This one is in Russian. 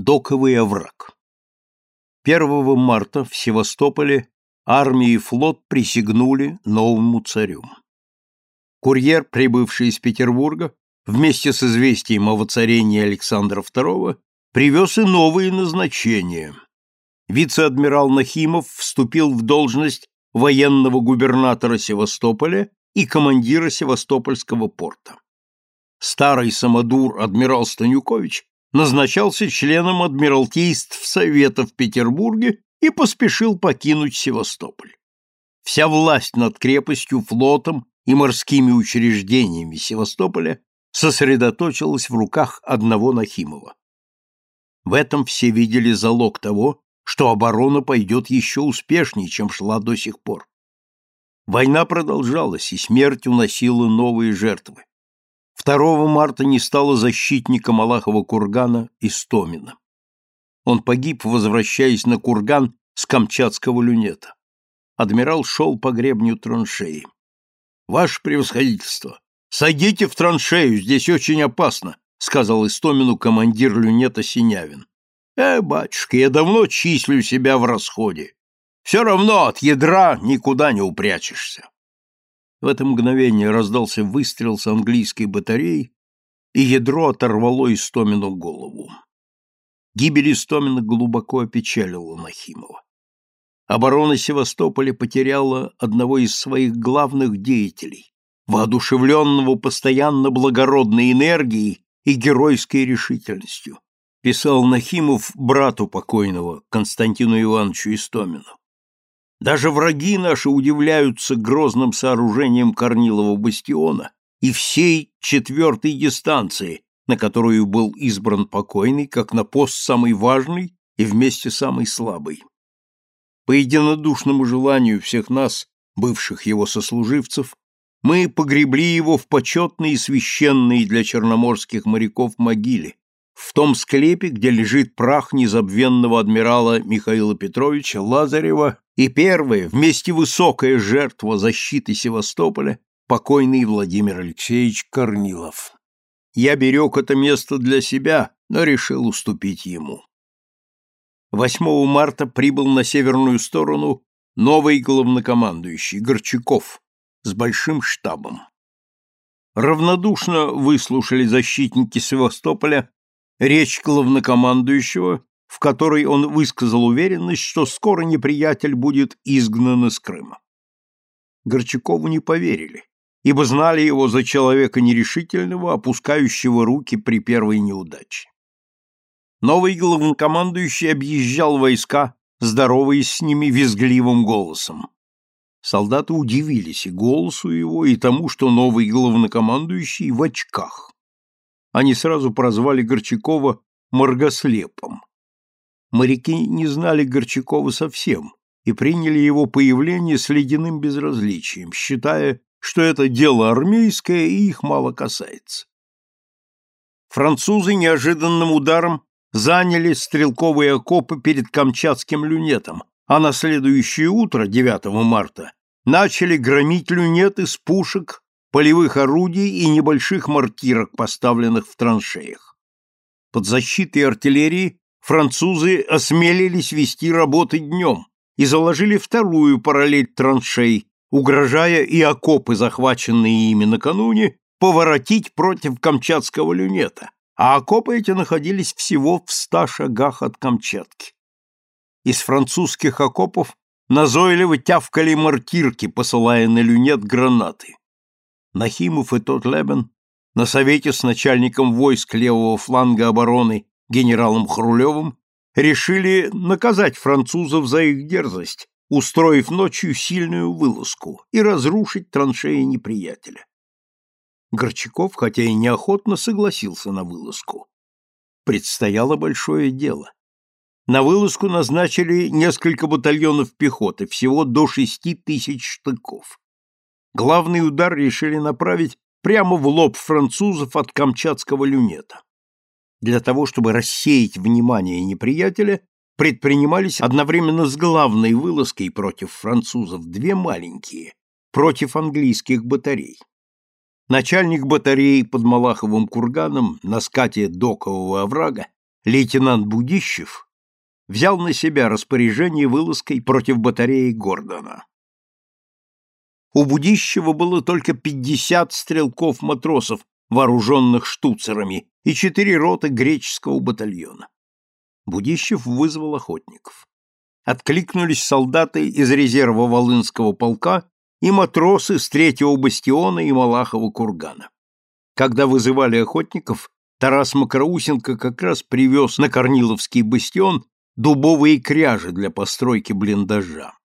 Доковый овраг. 1 марта в Севастополе армия и флот присягнули новому царю. Курьер, прибывший из Петербурга, вместе с известием о воцарении Александра II, привез и новые назначения. Вице-адмирал Нахимов вступил в должность военного губернатора Севастополя и командира Севастопольского порта. Старый самодур адмирал Станюкович назначался членом адмиралтейств Совета в Петербурге и поспешил покинуть Севастополь. Вся власть над крепостью, флотом и морскими учреждениями Севастополя сосредоточилась в руках одного Нахимова. В этом все видели залог того, что оборона пойдет еще успешнее, чем шла до сих пор. Война продолжалась, и смерть уносила новые жертвы. 2 марта не стало защитника Малахова кургана Истомина. Он погиб, возвращаясь на курган с Камчатского люнета. Адмирал шел по гребню траншеи. «Ваше превосходительство, сойдите в траншею, здесь очень опасно», сказал Истомину командир люнета Синявин. «Э, батюшка, я давно числю себя в расходе. Все равно от ядра никуда не упрячешься». В это мгновение раздался выстрел с английской батареи, и ядро оторвало Истомину голову. Гибель Истомина глубоко опечалила Нахимова. Оборона Севастополя потеряла одного из своих главных деятелей, воодушевленного постоянно благородной энергией и геройской решительностью, писал Нахимов брату покойного Константину Ивановичу Истомину. Даже враги наши удивляются грозным сооружением Корнилова бастиона и всей четвертой дистанции, на которую был избран покойный, как на пост самый важный и вместе самый слабый. По единодушному желанию всех нас, бывших его сослуживцев, мы погребли его в почетной и священной для черноморских моряков могиле, в том склепе, где лежит прах незабвенного адмирала Михаила Петровича Лазарева и первая, вместе высокая жертва защиты Севастополя, покойный Владимир Алексеевич Корнилов. Я берег это место для себя, но решил уступить ему. 8 марта прибыл на северную сторону новый главнокомандующий Горчаков с большим штабом. Равнодушно выслушали защитники Севастополя речь главнокомандующего в которой он высказал уверенность, что скоро неприятель будет изгнан из Крыма. Горчакову не поверили, ибо знали его за человека нерешительного, опускающего руки при первой неудаче. Новый главнокомандующий объезжал войска, здороваясь с ними визгливым голосом. Солдаты удивились и голосу его, и тому, что новый главнокомандующий в очках. Они сразу прозвали Горчакова моргослепом. Моряки не знали Горчакова совсем и приняли его появление с ледяным безразличием, считая, что это дело армейское и их мало касается. Французы неожиданным ударом заняли стрелковые окопы перед Камчатским люнетом, а на следующее утро, 9 марта, начали громить люнет из пушек, полевых орудий и небольших мортирок, поставленных в траншеях. Под защитой артиллерии французы осмелились вести работы днем и заложили вторую параллель траншей, угрожая и окопы, захваченные ими накануне, поворотить против Камчатского люнета, а окопы эти находились всего в ста шагах от Камчатки. Из французских окопов назойливо тявкали мортирки, посылая на люнет гранаты. Нахимов и тот Лебен на совете с начальником войск левого фланга обороны генералом Хрулевым, решили наказать французов за их дерзость, устроив ночью сильную вылазку и разрушить траншеи неприятеля. Горчаков, хотя и неохотно, согласился на вылазку. Предстояло большое дело. На вылазку назначили несколько батальонов пехоты, всего до шести тысяч штыков. Главный удар решили направить прямо в лоб французов от Камчатского люнета. Для того, чтобы рассеять внимание неприятеля, предпринимались одновременно с главной вылазкой против французов две маленькие, против английских батарей. Начальник батареи под Малаховым курганом на скате докового оврага лейтенант Будищев взял на себя распоряжение вылазкой против батареи Гордона. У Будищева было только 50 стрелков-матросов, вооруженных штуцерами, и четыре роты греческого батальона. Будищев вызвал охотников. Откликнулись солдаты из резерва Волынского полка и матросы с третьего бастиона и Малахова кургана. Когда вызывали охотников, Тарас Макроусенко как раз привез на Корниловский бастион дубовые кряжи для постройки блиндажа.